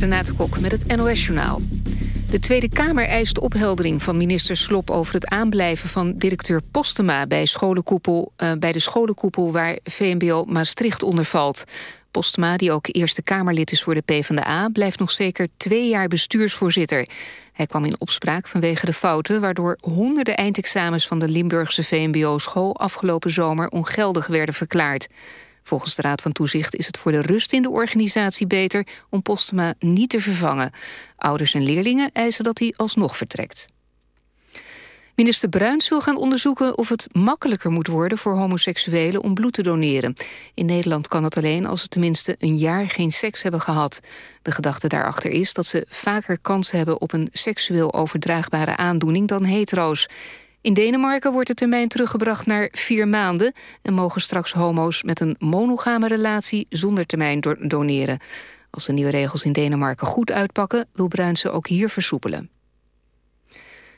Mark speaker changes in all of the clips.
Speaker 1: Renate Kok met het NOS Journaal. De Tweede Kamer eist opheldering van minister Slop... over het aanblijven van directeur Postema bij, scholenkoepel, uh, bij de scholenkoepel... waar VMBO Maastricht onder valt. Postema, die ook Eerste Kamerlid is voor de PvdA... blijft nog zeker twee jaar bestuursvoorzitter. Hij kwam in opspraak vanwege de fouten... waardoor honderden eindexamens van de Limburgse VMBO-school... afgelopen zomer ongeldig werden verklaard. Volgens de Raad van Toezicht is het voor de rust in de organisatie beter... om Postema niet te vervangen. Ouders en leerlingen eisen dat hij alsnog vertrekt. Minister Bruins wil gaan onderzoeken of het makkelijker moet worden voor homoseksuelen om bloed te doneren. In Nederland kan het alleen als ze tenminste een jaar geen seks hebben gehad. De gedachte daarachter is dat ze vaker kans hebben op een seksueel overdraagbare aandoening dan hetero's. In Denemarken wordt de termijn teruggebracht naar vier maanden... en mogen straks homo's met een monogame relatie zonder termijn doneren. Als de nieuwe regels in Denemarken goed uitpakken... wil Bruin ze ook hier versoepelen.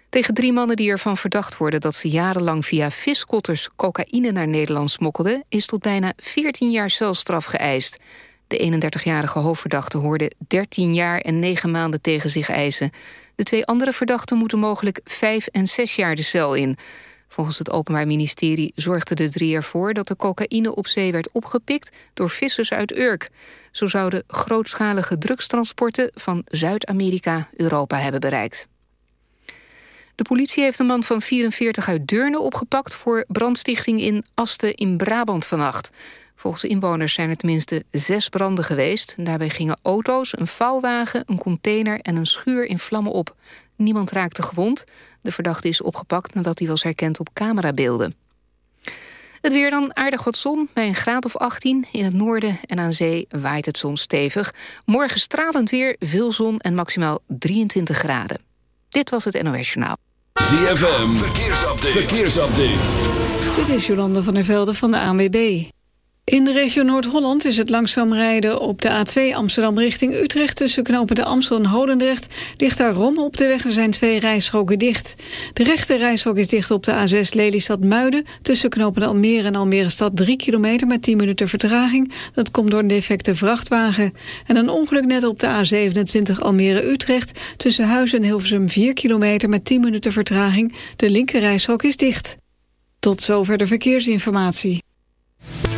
Speaker 1: Tegen drie mannen die ervan verdacht worden dat ze jarenlang via viskotters cocaïne naar Nederland smokkelden, is tot bijna 14 jaar celstraf geëist. De 31-jarige hoofdverdachte hoorde 13 jaar en 9 maanden tegen zich eisen. De twee andere verdachten moeten mogelijk 5 en 6 jaar de cel in. Volgens het Openbaar Ministerie zorgden de drie ervoor dat de cocaïne op zee werd opgepikt door vissers uit Urk. Zo zouden grootschalige drugstransporten van Zuid-Amerika Europa hebben bereikt. De politie heeft een man van 44 uit Deurne opgepakt... voor brandstichting in Asten in Brabant vannacht. Volgens de inwoners zijn er tenminste zes branden geweest. Daarbij gingen auto's, een vouwwagen, een container en een schuur in vlammen op. Niemand raakte gewond. De verdachte is opgepakt nadat hij was herkend op camerabeelden. Het weer dan aardig wat zon, bij een graad of 18. In het noorden en aan zee waait het soms stevig. Morgen stralend weer, veel zon en maximaal 23 graden. Dit was het NOS Journaal.
Speaker 2: ZFM, verkeersupdate. verkeersupdate.
Speaker 3: Dit is Jolande van der Velde van de ANWB. In de regio Noord-Holland is het langzaam rijden op de A2 Amsterdam richting Utrecht... tussen knopen de Amstel en Holendrecht. Ligt daar rommel op de weg, er zijn twee rijstroken dicht. De rechte rijstrook is dicht op de A6 Lelystad-Muiden... tussen knopen de Almere en Almere-stad 3 kilometer met 10 minuten vertraging. Dat komt door een defecte vrachtwagen. En een ongeluk net op de A27 Almere-Utrecht... tussen Huizen en Hilversum 4 kilometer met 10 minuten vertraging. De linker rijstrook is dicht. Tot zover de verkeersinformatie.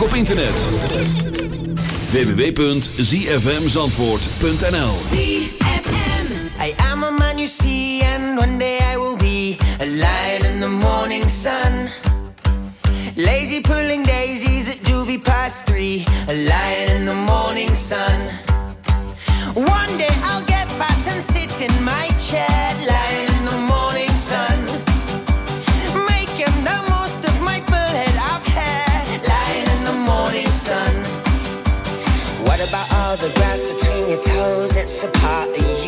Speaker 4: ook op internet. www.zfmzandvoort.nl
Speaker 5: I am a man you see and one day I will be a in the morning sun. Lazy pulling daisies at doobie past three, a lion in the morning sun. One day I'll get fat and sit in my chair the grass between your toes, it's a part of you.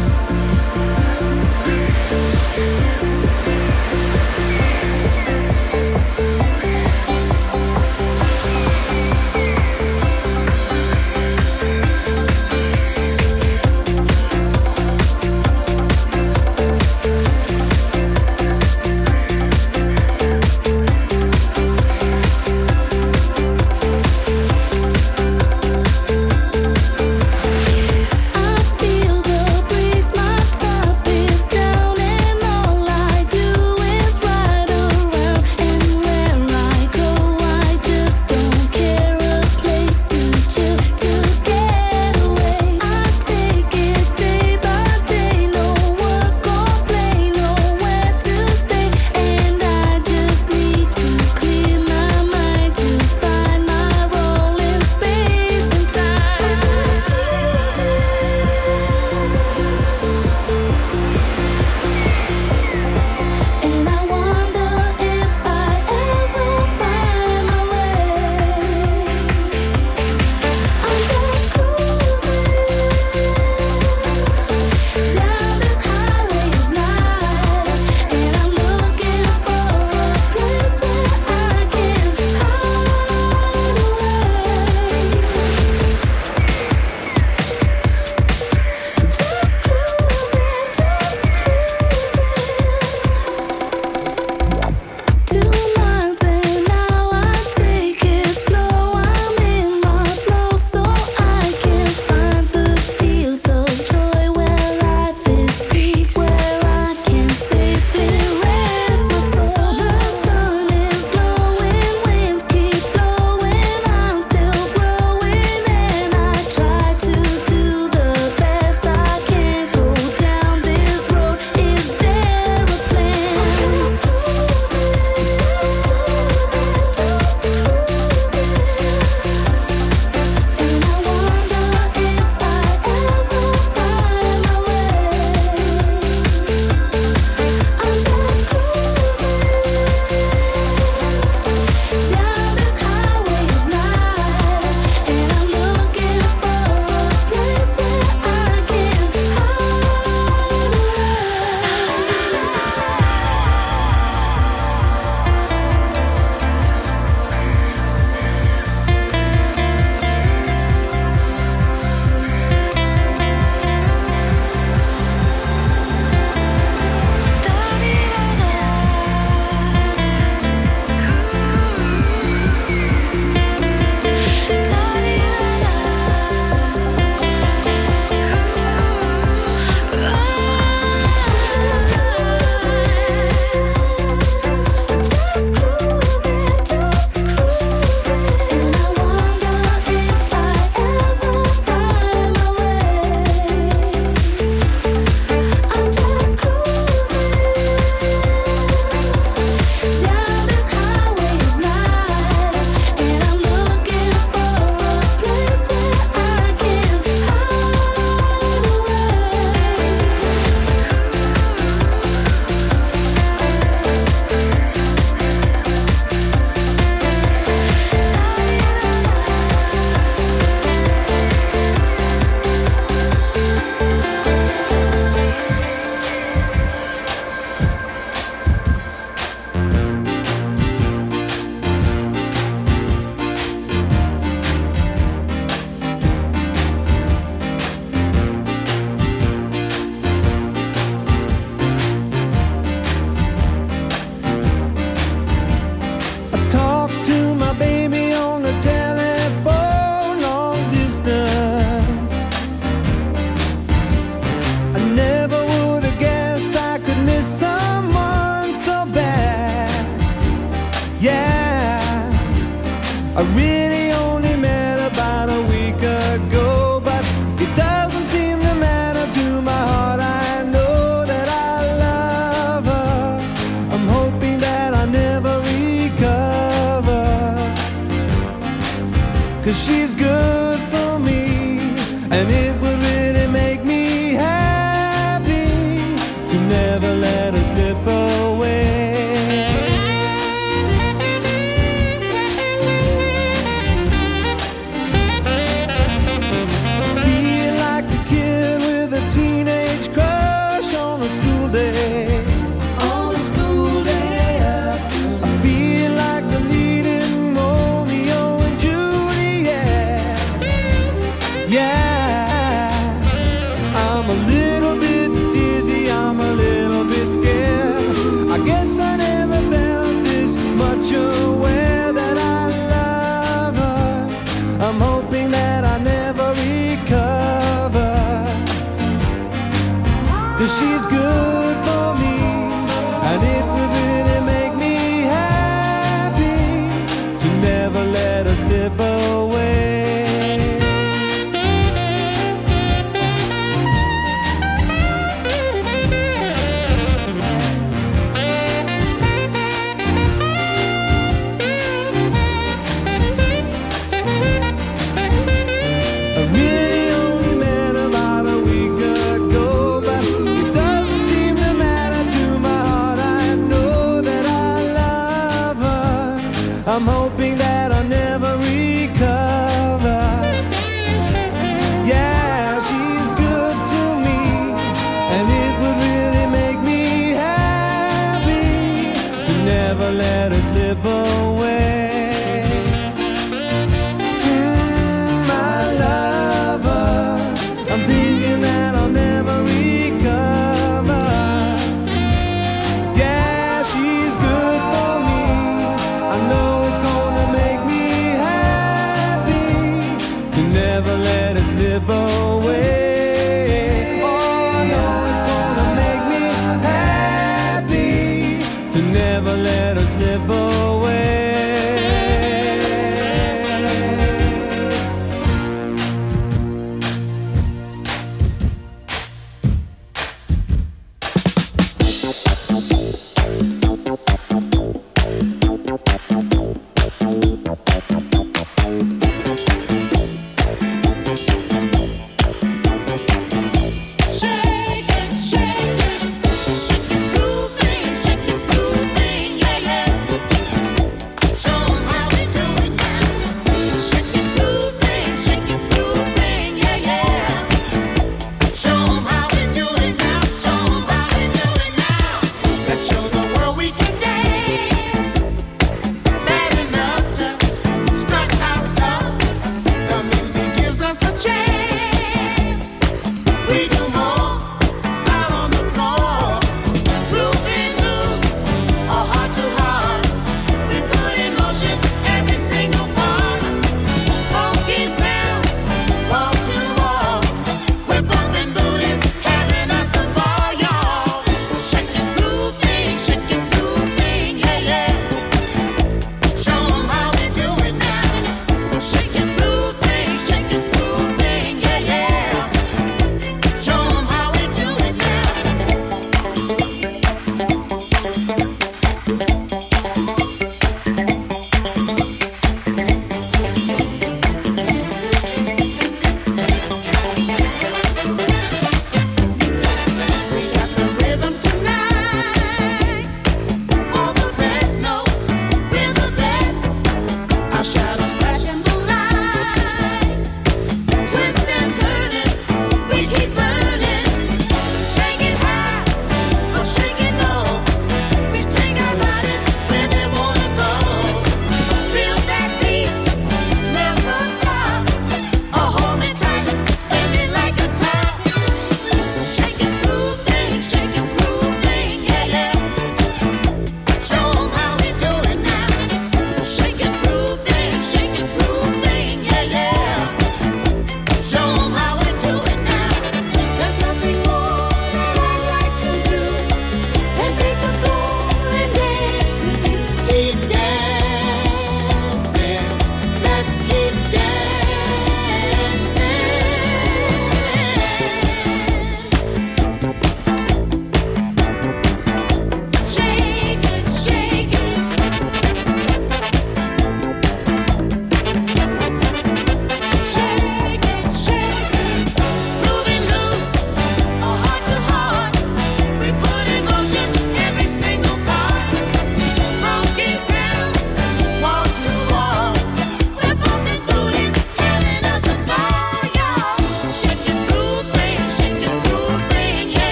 Speaker 6: Yeah.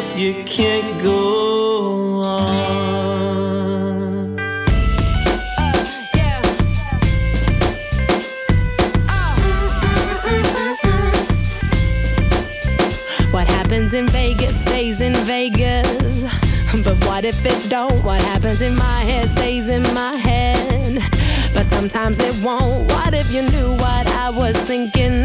Speaker 6: if you can't go on. What happens in Vegas stays in Vegas. But what
Speaker 7: if it don't? What happens in my head stays in my head. But sometimes it won't. What if you knew what I was thinking?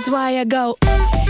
Speaker 7: That's why I go.